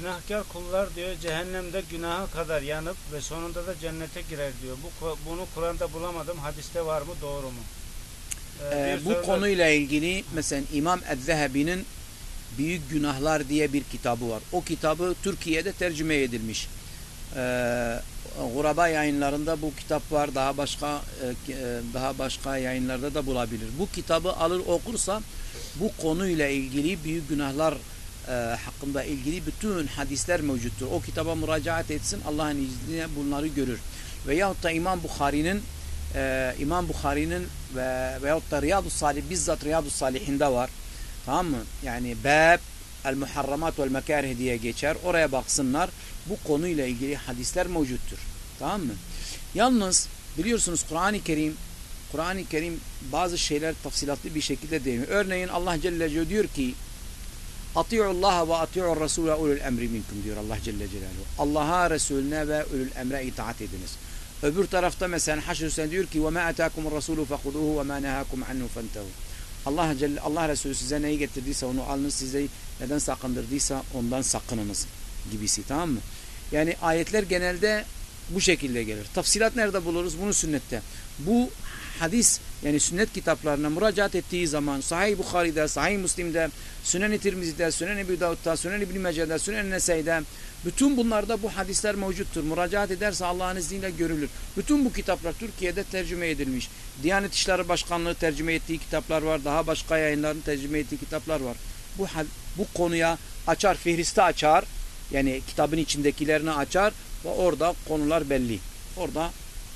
Günahkar kullar diyor cehennemde günaha kadar yanıp ve sonunda da cennete girer diyor. Bu bunu Kur'an'da bulamadım. Hadiste var mı? Doğru mu? Ee, Ee, bu soru da- konuyla ilgili mesela İmam Ezzehebi'nin Büyük Günahlar diye bir kitabı var. O kitabı Türkiye'de tercüme edilmiş. Ee, Guraba yayınlarında bu kitap var. Daha başka e, e, daha başka yayınlarda da bulabilir. Bu kitabı alır okursa bu konuyla ilgili büyük günahlar e, hakkında ilgili bütün hadisler mevcuttur. O kitaba müracaat etsin. Allah'ın izniyle bunları görür. Veyahut da İmam Bukhari'nin e, İmam Bukhari'nin ve veyahut da Riyadu Salih bizzat Riyadu Salihinde var. Tamam mı? Yani bab el muharramat vel mekarih diye geçer. Oraya baksınlar. Bu konuyla ilgili hadisler mevcuttur. Tamam mı? Yalnız biliyorsunuz Kur'an-ı Kerim Kur'an-ı Kerim bazı şeyler tafsilatlı bir şekilde değiniyor. Örneğin Allah Celle diyor ki Ati'ullaha ve ati'ur Resulü ulul emri minkum diyor Allah Celle Celaluhu. Allah'a, Resulüne ve ulul emre itaat ediniz. Öbür tarafta mesela Haşr Hüseyin diyor ki وَمَا أَتَاكُمُ الرَّسُولُ فَخُذُوهُ وَمَا نَهَاكُمْ عَنْهُ فَانْتَهُ Allah Celle Allah Resulü size neyi getirdiyse onu alınız size neden sakındırdıysa ondan sakınınız gibisi tamam mı? Yani ayetler genelde bu şekilde gelir. Tafsilat nerede buluruz? Bunu sünnette. Bu hadis yani sünnet kitaplarına müracaat ettiği zaman Sahih Bukhari'de, Sahih Müslim'de, Sünen-i Tirmizi'de, Sünen-i Ebu Davud'da, Sünen-i İbn Mece'de, Sünen-i Nesai'de bütün bunlarda bu hadisler mevcuttur. Müracaat ederse Allah'ın izniyle görülür. Bütün bu kitaplar Türkiye'de tercüme edilmiş. Diyanet İşleri Başkanlığı tercüme ettiği kitaplar var. Daha başka yayınların tercüme ettiği kitaplar var. Bu bu konuya açar, fihriste açar. Yani kitabın içindekilerini açar ve orada konular belli. Orada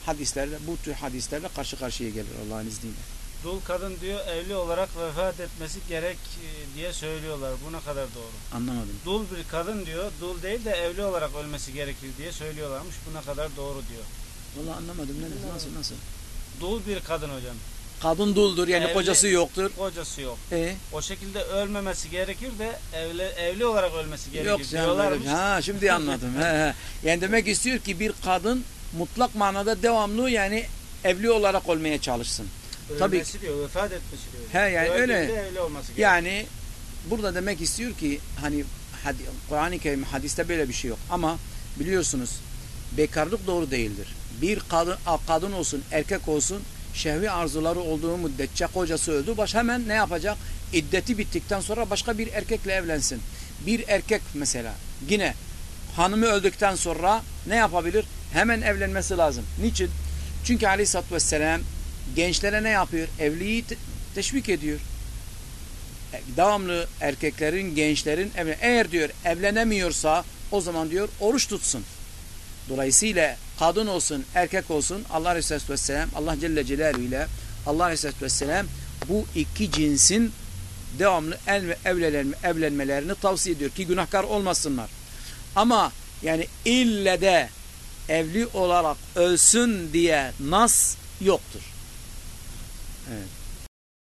hadislerle, bu tür hadislerle karşı karşıya gelir Allah'ın izniyle. Dul kadın diyor evli olarak vefat etmesi gerek e, diye söylüyorlar. Bu ne kadar doğru? Anlamadım. Dul bir kadın diyor, dul değil de evli olarak ölmesi gerekir diye söylüyorlarmış. Bu ne kadar doğru diyor. Vallahi anlamadım. Ne, nasıl nasıl? Dul bir kadın hocam. Kadın duldur yani Evli- kocası yoktur. Kocası yok. E, O şekilde ölmemesi gerekir de evli, evli olarak ölmesi gerekir yok canım. diyorlarmış. öyle- Ha şimdi anladım. he, he. Yani demek istiyor ki bir kadın mutlak manada devamlı yani evli olarak olmaya çalışsın. Tabii. Ölmesi diyor, vefat etmesi diyor. He, yani Öldüğünde öyle. evli olması. Yani burada demek istiyor ki hani hadi, Kur'an-ı Kerim hadiste böyle bir şey yok ama biliyorsunuz bekarlık doğru değildir. Bir kadın kadın olsun erkek olsun şehvi arzuları olduğu müddetçe kocası öldü baş hemen ne yapacak? İddeti bittikten sonra başka bir erkekle evlensin. Bir erkek mesela yine hanımı öldükten sonra ne yapabilir? Hemen evlenmesi lazım. Niçin? Çünkü aleyhissalatü vesselam gençlere ne yapıyor? Evliliği te- teşvik ediyor devamlı erkeklerin, gençlerin evlen eğer diyor evlenemiyorsa o zaman diyor oruç tutsun. Dolayısıyla kadın olsun, erkek olsun Allah Resulü Vesselam, Allah Celle Celaluhu ile Allah Resulü Vesselam bu iki cinsin devamlı el- evlenme, evlenmelerini tavsiye ediyor ki günahkar olmasınlar. Ama yani ille de evli olarak ölsün diye nas yoktur. Evet.